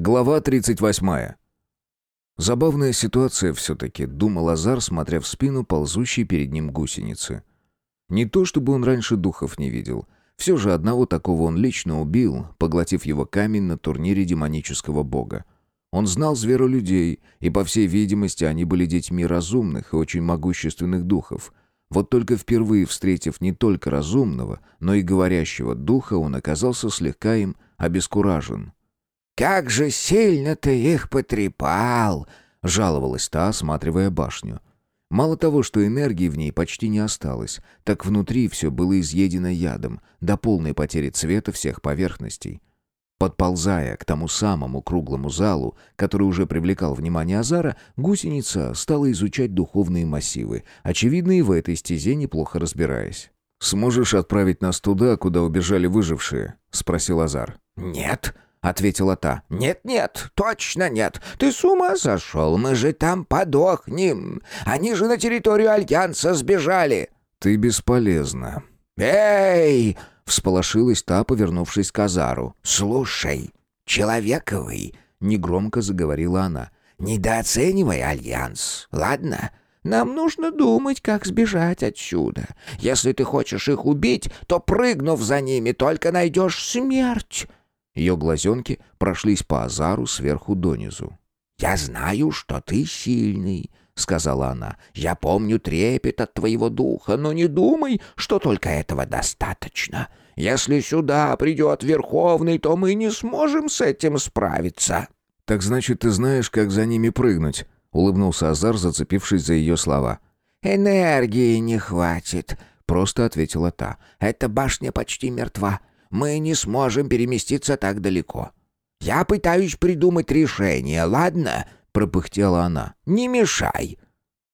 Глава 38. Забавная ситуация все-таки, думал Азар, смотря в спину ползущей перед ним гусеницы. Не то чтобы он раньше духов не видел. Все же одного такого он лично убил, поглотив его камень на турнире демонического бога. Он знал зверолюдей, и, по всей видимости, они были детьми разумных и очень могущественных духов. Вот только впервые встретив не только разумного, но и говорящего духа, он оказался слегка им обескуражен. «Как же сильно ты их потрепал!» — жаловалась та, осматривая башню. Мало того, что энергии в ней почти не осталось, так внутри все было изъедено ядом, до полной потери цвета всех поверхностей. Подползая к тому самому круглому залу, который уже привлекал внимание Азара, гусеница стала изучать духовные массивы, очевидно, и в этой стезе неплохо разбираясь. «Сможешь отправить нас туда, куда убежали выжившие?» — спросил Азар. «Нет», — ответила та. «Нет-нет, точно нет. Ты с ума сошел? Мы же там подохнем. Они же на территорию Альянса сбежали». «Ты бесполезна». «Эй!» — всполошилась та, повернувшись к Азару. «Слушай, человековый!» — негромко заговорила она. «Недооценивай Альянс, ладно?» Нам нужно думать, как сбежать отсюда. Если ты хочешь их убить, то, прыгнув за ними, только найдешь смерть. Ее глазенки прошлись по Азару сверху донизу. «Я знаю, что ты сильный», — сказала она. «Я помню трепет от твоего духа, но не думай, что только этого достаточно. Если сюда придет Верховный, то мы не сможем с этим справиться». «Так значит, ты знаешь, как за ними прыгнуть?» — улыбнулся Азар, зацепившись за ее слова. «Энергии не хватит», — просто ответила та. «Эта башня почти мертва мы не сможем переместиться так далеко. Я пытаюсь придумать решение, ладно?» — пропыхтела она. «Не мешай».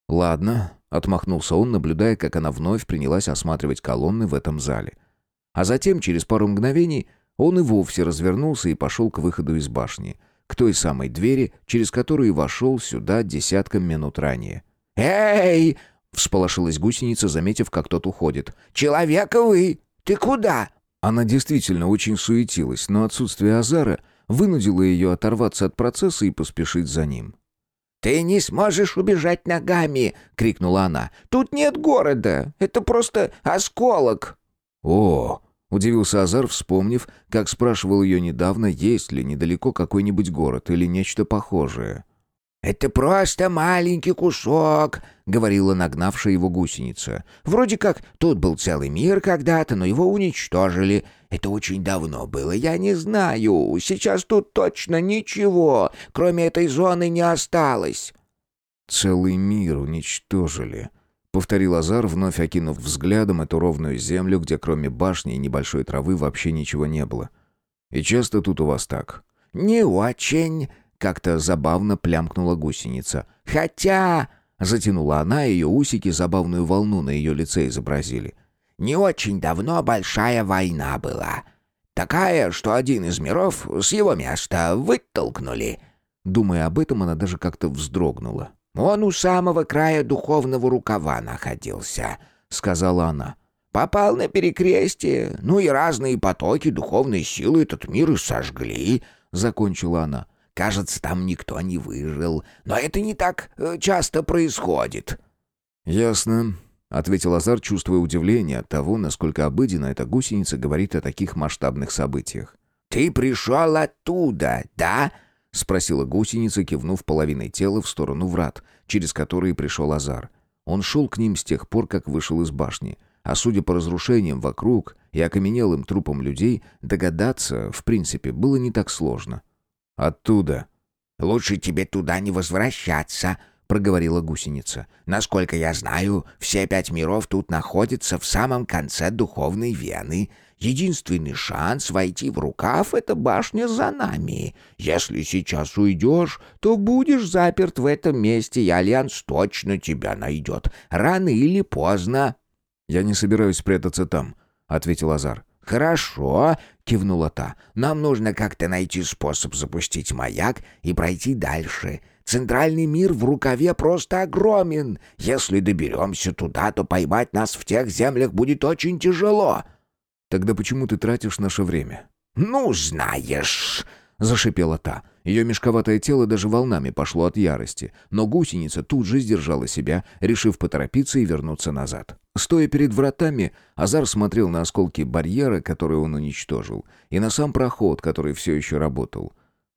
«Ладно», — отмахнулся он, наблюдая, как она вновь принялась осматривать колонны в этом зале. А затем, через пару мгновений, он и вовсе развернулся и пошел к выходу из башни, к той самой двери, через которую вошел сюда десятком минут ранее. «Эй!» — всполошилась гусеница, заметив, как тот уходит. «Человековый! Ты куда?» Она действительно очень суетилась, но отсутствие Азара вынудило ее оторваться от процесса и поспешить за ним. «Ты не сможешь убежать ногами!» — крикнула она. «Тут нет города! Это просто осколок!» «О!» — удивился Азар, вспомнив, как спрашивал ее недавно, есть ли недалеко какой-нибудь город или нечто похожее. «Это просто маленький кусок», — говорила нагнавшая его гусеница. «Вроде как тут был целый мир когда-то, но его уничтожили. Это очень давно было, я не знаю. Сейчас тут точно ничего, кроме этой зоны, не осталось». «Целый мир уничтожили», — повторил Азар, вновь окинув взглядом эту ровную землю, где кроме башни и небольшой травы вообще ничего не было. «И часто тут у вас так?» «Не очень», как-то забавно плямкнула гусеница. «Хотя...» — затянула она, ее усики забавную волну на ее лице изобразили. «Не очень давно большая война была. Такая, что один из миров с его места вытолкнули». Думая об этом, она даже как-то вздрогнула. «Он у самого края духовного рукава находился», — сказала она. «Попал на перекрестие, ну и разные потоки духовной силы этот мир и сожгли», — закончила она. Кажется, там никто не выжил. Но это не так э, часто происходит». «Ясно», — ответил Азар, чувствуя удивление от того, насколько обыденно эта гусеница говорит о таких масштабных событиях. «Ты пришел оттуда, да?» — спросила гусеница, кивнув половиной тела в сторону врат, через которые пришел Азар. Он шел к ним с тех пор, как вышел из башни. А судя по разрушениям вокруг и окаменелым трупам людей, догадаться, в принципе, было не так сложно. — «Оттуда». «Лучше тебе туда не возвращаться», — проговорила гусеница. «Насколько я знаю, все пять миров тут находятся в самом конце духовной вены. Единственный шанс войти в рукав — это башня за нами. Если сейчас уйдешь, то будешь заперт в этом месте, и Альянс точно тебя найдет. Рано или поздно». «Я не собираюсь прятаться там», — ответил Азар. «Хорошо», — кивнула та. «Нам нужно как-то найти способ запустить маяк и пройти дальше. Центральный мир в рукаве просто огромен. Если доберемся туда, то поймать нас в тех землях будет очень тяжело». «Тогда почему ты тратишь наше время?» «Ну, знаешь...» — зашипела та. Ее мешковатое тело даже волнами пошло от ярости, но гусеница тут же сдержала себя, решив поторопиться и вернуться назад. Стоя перед вратами, Азар смотрел на осколки барьера, который он уничтожил, и на сам проход, который все еще работал.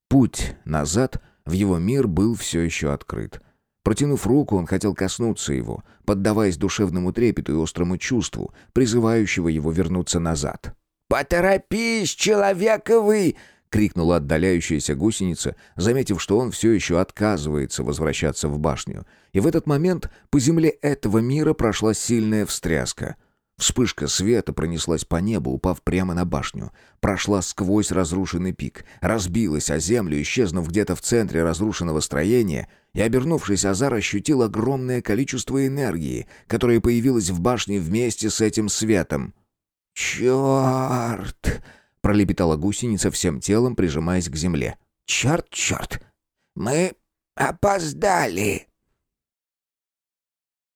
Путь назад в его мир был все еще открыт. Протянув руку, он хотел коснуться его, поддаваясь душевному трепету и острому чувству, призывающего его вернуться назад. «Поторопись, человековый!» — крикнула отдаляющаяся гусеница, заметив, что он все еще отказывается возвращаться в башню. И в этот момент по земле этого мира прошла сильная встряска. Вспышка света пронеслась по небу, упав прямо на башню. Прошла сквозь разрушенный пик, разбилась о землю, исчезнув где-то в центре разрушенного строения, и, обернувшись, Азар ощутил огромное количество энергии, которое появилось в башне вместе с этим светом. «Черт!» Пролепетала гусеница всем телом, прижимаясь к земле. «Черт, черт! Мы опоздали!»